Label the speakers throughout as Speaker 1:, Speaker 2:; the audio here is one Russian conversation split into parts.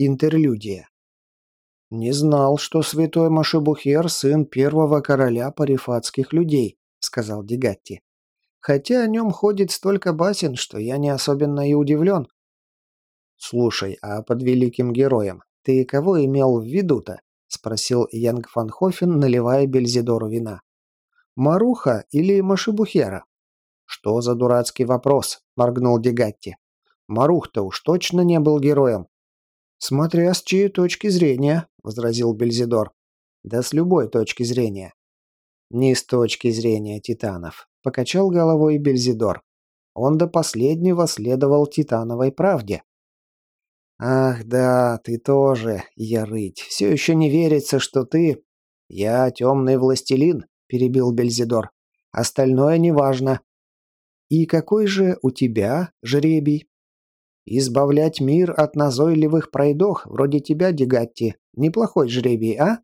Speaker 1: Интерлюдия. «Не знал, что святой Машебухер – сын первого короля парифатских людей», – сказал Дегатти. «Хотя о нем ходит столько басен, что я не особенно и удивлен». «Слушай, а под великим героем ты кого имел в виду-то?» – спросил Янг Фанхофен, наливая Бельзидору вина. «Маруха или Машебухера?» «Что за дурацкий вопрос?» – моргнул Дегатти. «Марух-то уж точно не был героем». «Смотря с чьей точки зрения», — возразил Бельзидор. «Да с любой точки зрения». «Не с точки зрения титанов», — покачал головой Бельзидор. Он до последнего следовал титановой правде. «Ах да, ты тоже, Ярыть. Все еще не верится, что ты...» «Я темный властелин», — перебил Бельзидор. «Остальное неважно». «И какой же у тебя жребий?» Избавлять мир от назойливых пройдох, вроде тебя, Дегатти. Неплохой жребий, а?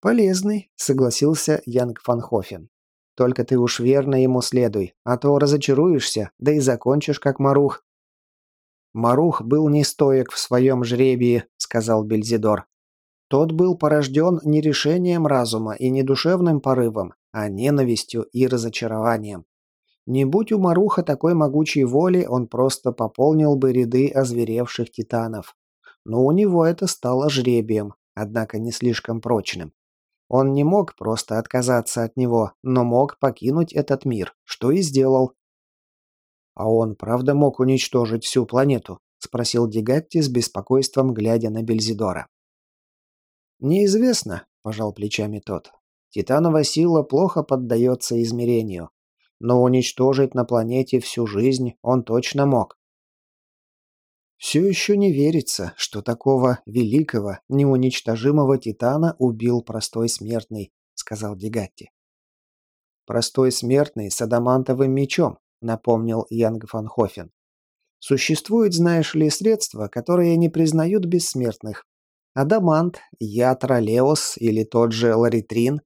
Speaker 1: Полезный, согласился Янг Фанхофен. Только ты уж верно ему следуй, а то разочаруешься, да и закончишь как Марух. Марух был не стоек в своем жребии, сказал Бельзидор. Тот был порожден не решением разума и не душевным порывом, а ненавистью и разочарованием. Не будь у Маруха такой могучей воли, он просто пополнил бы ряды озверевших титанов. Но у него это стало жребием, однако не слишком прочным. Он не мог просто отказаться от него, но мог покинуть этот мир, что и сделал. «А он правда мог уничтожить всю планету?» – спросил Дегатти с беспокойством, глядя на Бельзидора. «Неизвестно», – пожал плечами тот. «Титанова сила плохо поддается измерению но уничтожить на планете всю жизнь он точно мог. Все еще не верится, что такого великого, неуничтожимого Титана убил простой смертный, сказал Дегатти. Простой смертный с адамантовым мечом, напомнил Янг фан Хофен. Существуют, знаешь ли, средства, которые не признают бессмертных. Адамант, Леос или тот же Ларитрин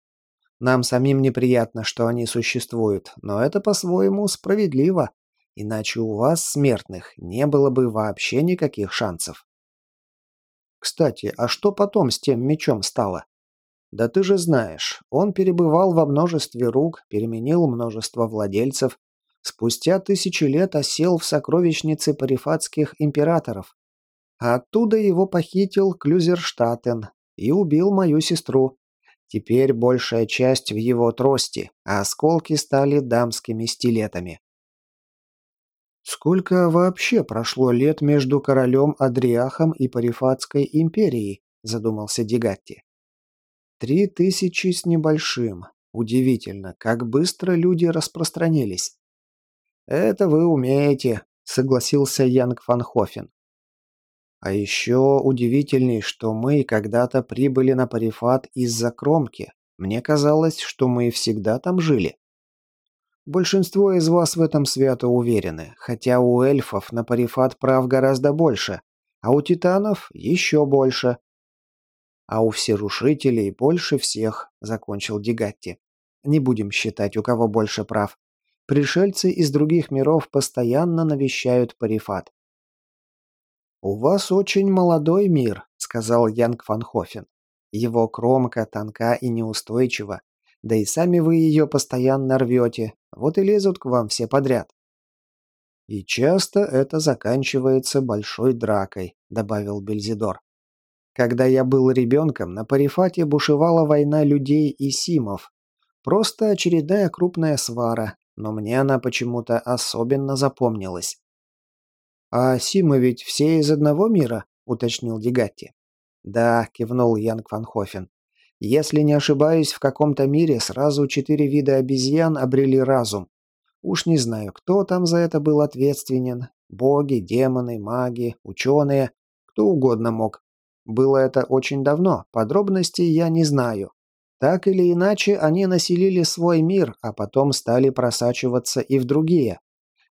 Speaker 1: нам самим неприятно, что они существуют, но это по-своему справедливо. Иначе у вас, смертных, не было бы вообще никаких шансов. Кстати, а что потом с тем мечом стало? Да ты же знаешь, он перебывал во множестве рук, переменил множество владельцев, спустя тысячи лет осел в сокровищнице парифатских императоров. А оттуда его похитил Клюзерштатен и убил мою сестру. Теперь большая часть в его трости, а осколки стали дамскими стилетами. «Сколько вообще прошло лет между королем Адриахом и Парифатской империей?» – задумался Дегатти. «Три тысячи с небольшим. Удивительно, как быстро люди распространились». «Это вы умеете», – согласился Янг Фанхофен. А еще удивительней, что мы когда-то прибыли на Парифат из-за кромки. Мне казалось, что мы всегда там жили. Большинство из вас в этом свято уверены, хотя у эльфов на Парифат прав гораздо больше, а у титанов еще больше. А у всерушителей больше всех, закончил Дигатти. Не будем считать, у кого больше прав. Пришельцы из других миров постоянно навещают Парифат. «У вас очень молодой мир», — сказал Янг Фанхофен. «Его кромка тонка и неустойчива, да и сами вы ее постоянно рвете, вот и лезут к вам все подряд». «И часто это заканчивается большой дракой», — добавил Бельзидор. «Когда я был ребенком, на Парифате бушевала война людей и симов. Просто очередная крупная свара, но мне она почему-то особенно запомнилась. «А Симы ведь все из одного мира?» – уточнил Дегатти. «Да», – кивнул Янг Ванхофен. «Если не ошибаюсь, в каком-то мире сразу четыре вида обезьян обрели разум. Уж не знаю, кто там за это был ответственен. Боги, демоны, маги, ученые, кто угодно мог. Было это очень давно, подробностей я не знаю. Так или иначе, они населили свой мир, а потом стали просачиваться и в другие.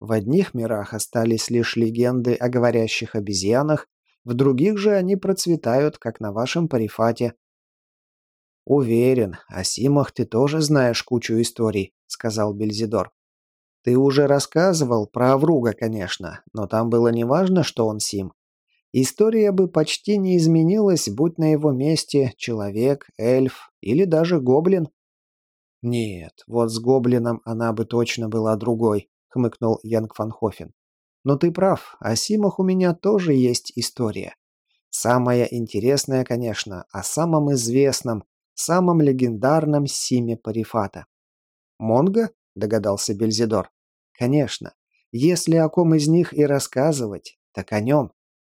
Speaker 1: В одних мирах остались лишь легенды о говорящих обезьянах, в других же они процветают, как на вашем парифате. «Уверен, о Симах ты тоже знаешь кучу историй», — сказал Бельзидор. «Ты уже рассказывал про Авруга, конечно, но там было не важно, что он Сим. История бы почти не изменилась, будь на его месте человек, эльф или даже гоблин. «Нет, вот с гоблином она бы точно была другой», — хмыкнул Янг Фанхофен. «Но ты прав, о Симах у меня тоже есть история. Самая интересная, конечно, о самом известном, самом легендарном Симе Парифата. «Монго?» — догадался Бельзидор. «Конечно. Если о ком из них и рассказывать, так о нем.